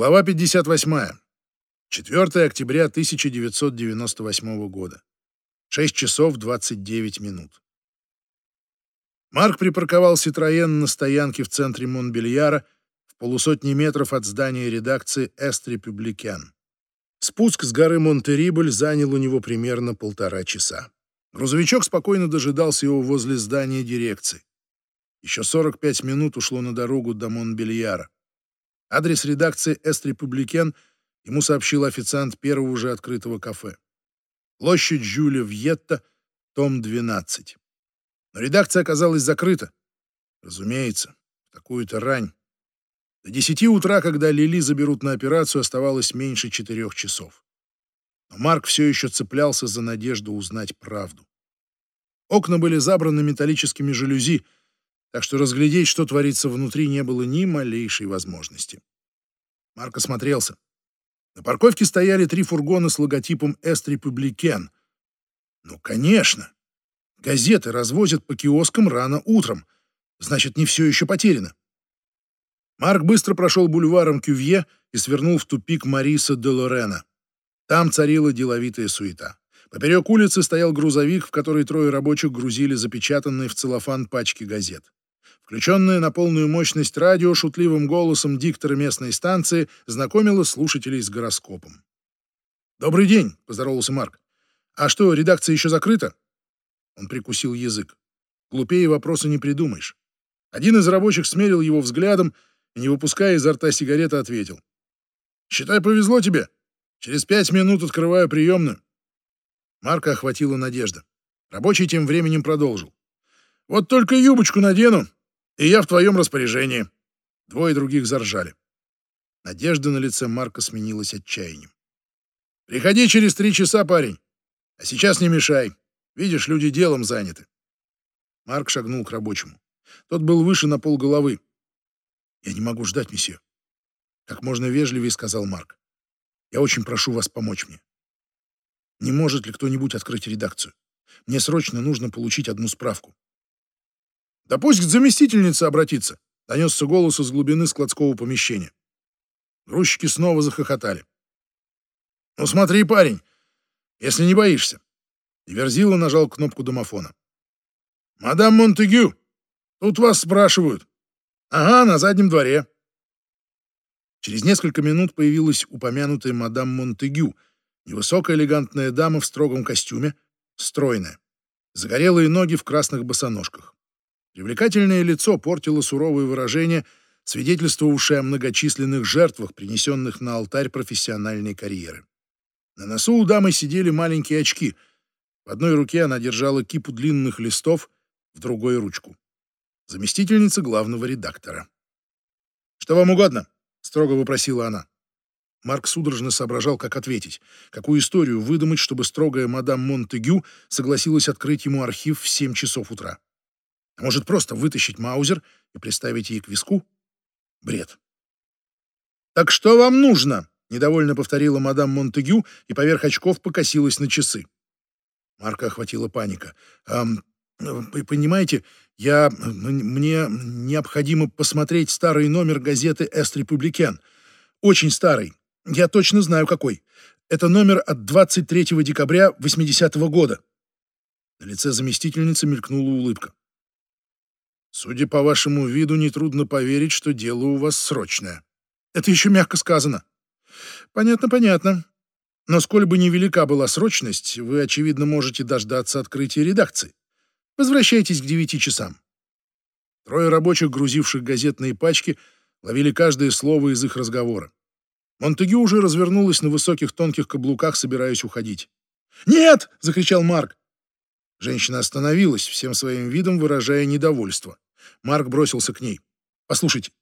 Глава 58. 4 октября 1998 года. 6 часов 29 минут. Марк припарковал Ситроен на стоянке в центре Монбельяра в полусотни метров от здания редакции «Эст Републикан». Спуск с горы Монтерибль занял у него примерно полтора часа. Грузовичок спокойно дожидался его возле здания дирекции. Еще 45 минут ушло на дорогу до Монбельяра. Адрес редакции «Эст Републикен» ему сообщил официант первого же открытого кафе. Площадь Жюля Вьетта, том 12. Но редакция оказалась закрыта. Разумеется, в такую-то рань. До десяти утра, когда Лили заберут на операцию, оставалось меньше четырех часов. Но Марк все еще цеплялся за надежду узнать правду. Окна были забраны металлическими жалюзи, так что разглядеть, что творится внутри, не было ни малейшей возможности. Марк осмотрелся. На парковке стояли три фургона с логотипом «Эст Републикен». Ну, конечно. Газеты развозят по киоскам рано утром. Значит, не все еще потеряно. Марк быстро прошел бульваром Кювье и свернул в тупик Мариса де Лорена. Там царила деловитая суета. Поперек улицы стоял грузовик, в который трое рабочих грузили запечатанные в целлофан пачки газет. Включенное на полную мощность радио шутливым голосом диктора местной станции знакомило слушателей с гороскопом. «Добрый день», — поздоровался Марк. «А что, редакция еще закрыта?» Он прикусил язык. Глупее вопроса не придумаешь. Один из рабочих смерил его взглядом и, не выпуская изо рта сигареты, ответил. «Считай, повезло тебе. Через пять минут открываю приемную». Марка охватила надежда. Рабочий тем временем продолжил. «Вот только юбочку надену, и я в твоем распоряжении». Двое других заржали. Надежда на лице Марка сменилась отчаянием. «Приходи через три часа, парень. А сейчас не мешай. Видишь, люди делом заняты». Марк шагнул к рабочему. Тот был выше на полголовы. «Я не могу ждать, месье», — как можно вежливее сказал Марк. «Я очень прошу вас помочь мне. Не может ли кто-нибудь открыть редакцию? Мне срочно нужно получить одну справку». «Да пусть к заместительнице обратиться», — донесся голос из глубины складского помещения. Грузчики снова захохотали. «Ну смотри, парень, если не боишься». И Верзила нажал кнопку домофона. «Мадам Монтегю, тут вас спрашивают. Ага, на заднем дворе. Через несколько минут появилась упомянутая мадам Монтегю, невысокая элегантная дама в строгом костюме, стройная, загорелые ноги в красных босоножках. Привлекательное лицо портило суровое выражение, свидетельствовавшее о многочисленных жертвах, принесенных на алтарь профессиональной карьеры. На носу у дамы сидели маленькие очки. В одной руке она держала кипу длинных листов, в другой — ручку заместительница главного редактора. «Что вам угодно?» — строго вопросила она. Марк судорожно соображал, как ответить, какую историю выдумать, чтобы строгая мадам Монтегю согласилась открыть ему архив в 7 часов утра. Может, просто вытащить маузер и приставить ей к виску? Бред. «Так что вам нужно?» — недовольно повторила мадам Монтегю и поверх очков покосилась на часы. Марка охватила паника. «Эм, понимаете, я, мне необходимо посмотреть старый номер газеты «Эст Републикен». Очень старый. Я точно знаю, какой. Это номер от 23 декабря 80 -го года. На лице заместительницы мелькнула улыбка. Судя по вашему виду, нетрудно поверить, что дело у вас срочное. Это еще мягко сказано. Понятно, понятно. Но сколь бы невелика была срочность, вы, очевидно, можете дождаться открытия редакции. Возвращайтесь к девяти часам. Трое рабочих, грузивших газетные пачки, ловили каждое слово из их разговора. Монтегю уже развернулась на высоких тонких каблуках, собираясь уходить. «Нет!» — закричал Марк. Женщина остановилась, всем своим видом выражая недовольство. Марк бросился к ней. «Послушайте,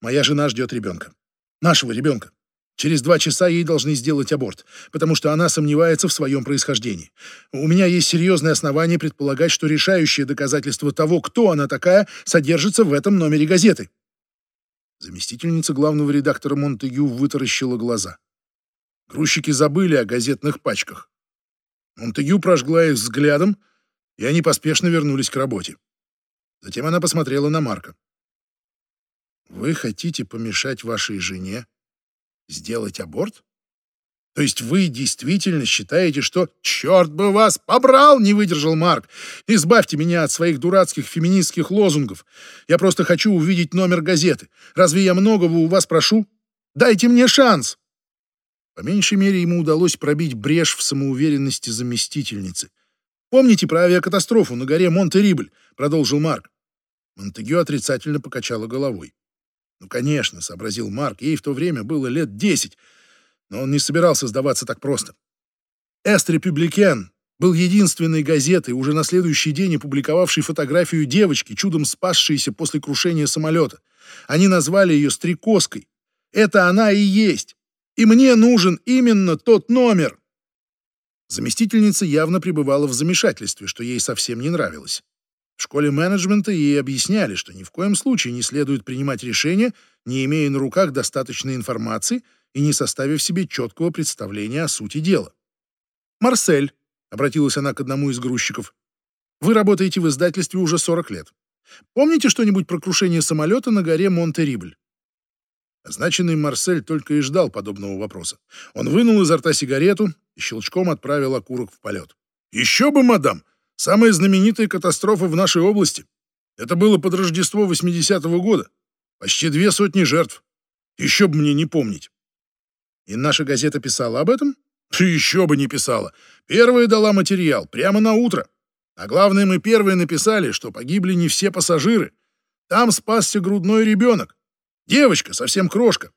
моя жена ждет ребенка. Нашего ребенка. Через два часа ей должны сделать аборт, потому что она сомневается в своем происхождении. У меня есть серьезное основание предполагать, что решающее доказательство того, кто она такая, содержится в этом номере газеты. Заместительница главного редактора Монтегю вытаращила глаза. Грузчики забыли о газетных пачках. Монтегю прожгла их взглядом, и они поспешно вернулись к работе. Затем она посмотрела на Марка. «Вы хотите помешать вашей жене Сделать аборт? То есть вы действительно считаете, что... Черт бы вас побрал, не выдержал Марк. Избавьте меня от своих дурацких феминистских лозунгов. Я просто хочу увидеть номер газеты. Разве я многого у вас прошу? Дайте мне шанс. По меньшей мере ему удалось пробить брешь в самоуверенности заместительницы. «Помните про авиакатастрофу на горе Монте-Рибль?» — продолжил Марк. Монтегю отрицательно покачала головой. «Ну, конечно», — сообразил Марк, — ей в то время было лет десять, но он не собирался сдаваться так просто. «Эст Републикен» был единственной газетой, уже на следующий день опубликовавшей фотографию девочки, чудом спасшейся после крушения самолета. Они назвали ее «Стрекозкой». Это она и есть. И мне нужен именно тот номер. Заместительница явно пребывала в замешательстве, что ей совсем не нравилось. В школе менеджмента ей объясняли, что ни в коем случае не следует принимать решения, не имея на руках достаточной информации и не составив себе четкого представления о сути дела. «Марсель», — обратилась она к одному из грузчиков, — «вы работаете в издательстве уже 40 лет. Помните что-нибудь про крушение самолета на горе Монте-Рибль?» Означенный Марсель только и ждал подобного вопроса. Он вынул изо рта сигарету и щелчком отправил окурок в полет. «Еще бы, мадам! Самая знаменитая катастрофа в нашей области. Это было под Рождество 80-го года. Почти две сотни жертв. Еще бы мне не помнить». «И наша газета писала об этом?» «Ты еще бы не писала. Первая дала материал, прямо на утро. А главное, мы первые написали, что погибли не все пассажиры. Там спасся грудной ребенок. Девочка, совсем крошка.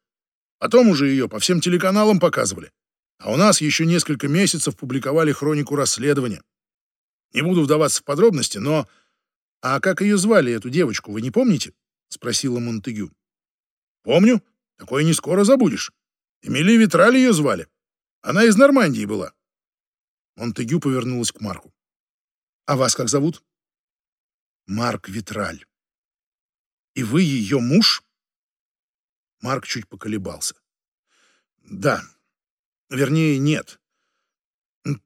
Потом уже ее по всем телеканалам показывали. А у нас еще несколько месяцев публиковали хронику расследования. Не буду вдаваться в подробности, но... А как ее звали, эту девочку, вы не помните? Спросила Монтегю. Помню. Такое не скоро забудешь. Эмили Витраль ее звали. Она из Нормандии была. Монтегю повернулась к Марку. А вас как зовут? Марк Витраль. И вы ее муж? Марк чуть поколебался. Да. Вернее, нет.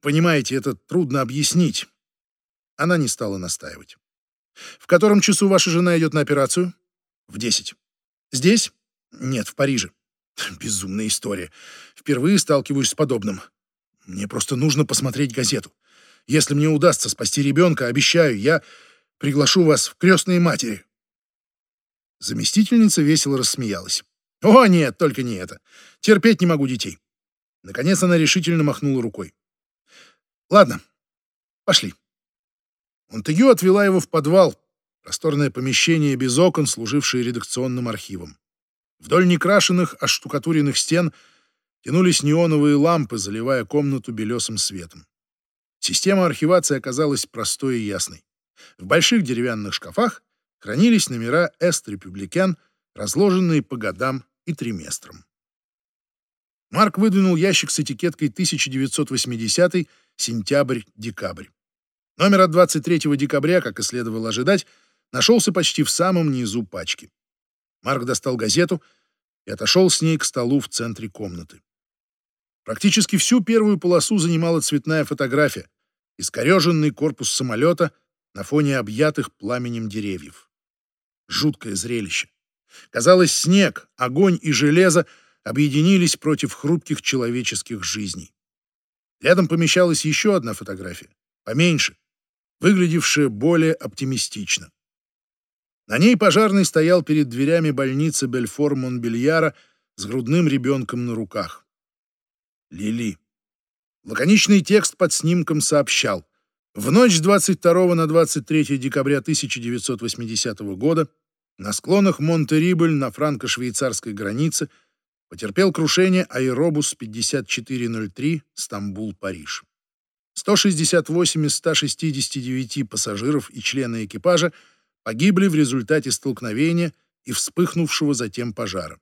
Понимаете, это трудно объяснить. Она не стала настаивать. В котором часу ваша жена идет на операцию? В десять. Здесь? Нет, в Париже. Безумная история. Впервые сталкиваюсь с подобным. Мне просто нужно посмотреть газету. Если мне удастся спасти ребенка, обещаю, я приглашу вас в крестные матери. Заместительница весело рассмеялась. О, нет, только не это. Терпеть не могу детей. Наконец она решительно махнула рукой. Ладно, пошли. Монтегю отвела его в подвал, просторное помещение без окон, служившее редакционным архивом. Вдоль некрашенных, оштукатуренных стен тянулись неоновые лампы, заливая комнату белесым светом. Система архивации оказалась простой и ясной. В больших деревянных шкафах хранились номера «Эст Републикан», разложенные по годам и триместрам. Марк выдвинул ящик с этикеткой 1980 сентябрь-декабрь. Номер от 23 декабря, как и следовало ожидать, нашелся почти в самом низу пачки. Марк достал газету и отошел с ней к столу в центре комнаты. Практически всю первую полосу занимала цветная фотография, искореженный корпус самолета на фоне объятых пламенем деревьев. Жуткое зрелище. Казалось, снег, огонь и железо объединились против хрупких человеческих жизней. Рядом помещалась еще одна фотография, поменьше, выглядевшая более оптимистично. На ней пожарный стоял перед дверями больницы Бельфор-Монбельяра с грудным ребенком на руках. Лили. Лаконичный текст под снимком сообщал. В ночь с 22 на 23 декабря 1980 года на склонах Монте-Рибль на франко-швейцарской границе потерпел крушение аэробус 5403 Стамбул-Париж. 168 из 169 пассажиров и члены экипажа погибли в результате столкновения и вспыхнувшего затем пожара.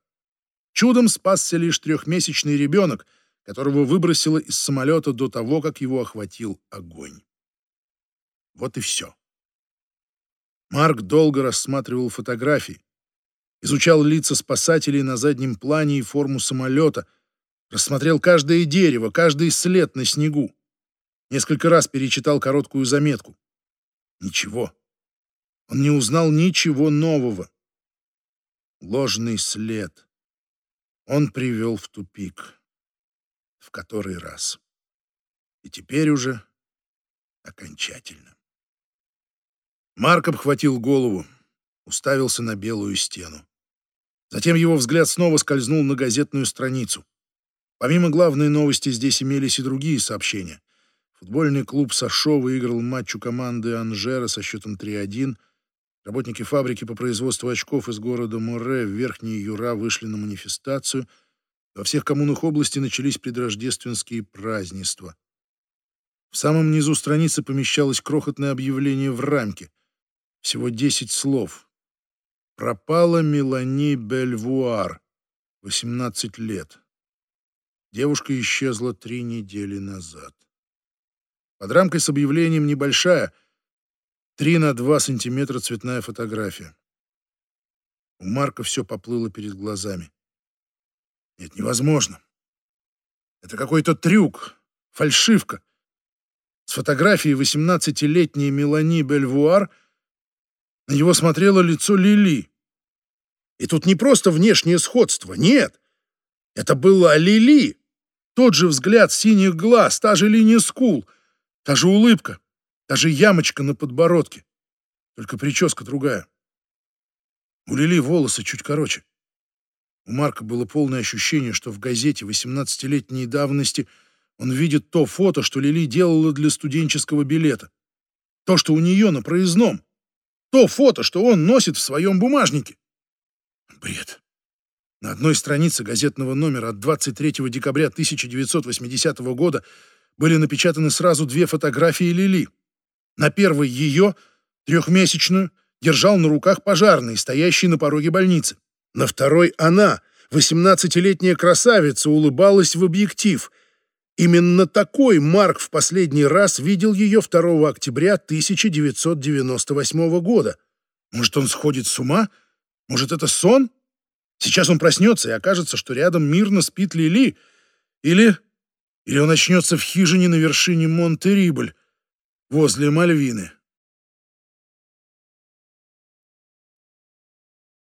Чудом спасся лишь трехмесячный ребенок, которого выбросило из самолета до того, как его охватил огонь. Вот и все. Марк долго рассматривал фотографии, изучал лица спасателей на заднем плане и форму самолета, рассмотрел каждое дерево, каждый след на снегу. Несколько раз перечитал короткую заметку. Ничего. Он не узнал ничего нового. Ложный след. он привел в тупик. В который раз. И теперь уже окончательно. Марк обхватил голову, уставился на белую стену. Затем его взгляд снова скользнул на газетную страницу. Помимо главной новости здесь имелись и другие сообщения. Футбольный клуб Сашо выиграл матч у команды Анжера со счетом 3-1. Работники фабрики по производству очков из города Море в Верхние Юра вышли на манифестацию. Во всех коммунах области начались предрождественские празднества. В самом низу страницы помещалось крохотное объявление в рамке. Всего 10 слов. Пропала Мелани Бельвуар, 18 лет. Девушка исчезла три недели назад. Под рамкой с объявлением небольшая, 3 на 2 сантиметра цветная фотография. У Марка все поплыло перед глазами. Нет, невозможно. Это какой-то трюк, фальшивка. С фотографией 18-летней Мелани Бельвуар на него смотрело лицо Лили. И тут не просто внешнее сходство, нет. Это была Лили. Тот же взгляд синих глаз, та же линия скул, та же улыбка, та же ямочка на подбородке. Только прическа другая. У Лили волосы чуть короче. У Марка было полное ощущение, что в газете 18-летней давности – он видит то фото, что Лили делала для студенческого билета. То, что у нее на проездном. То фото, что он носит в своем бумажнике. Бред. На одной странице газетного номера от 23 декабря 1980 года были напечатаны сразу две фотографии Лили. На первой ее, трехмесячную, держал на руках пожарный, стоящий на пороге больницы. На второй она, 18-летняя красавица, улыбалась в объектив – Именно такой Марк в последний раз видел ее 2 октября 1998 года. Может, он сходит с ума? Может, это сон? Сейчас он проснется и окажется, что рядом мирно спит Лили. Или... Или он очнется в хижине на вершине Монте-Рибль, возле Мальвины.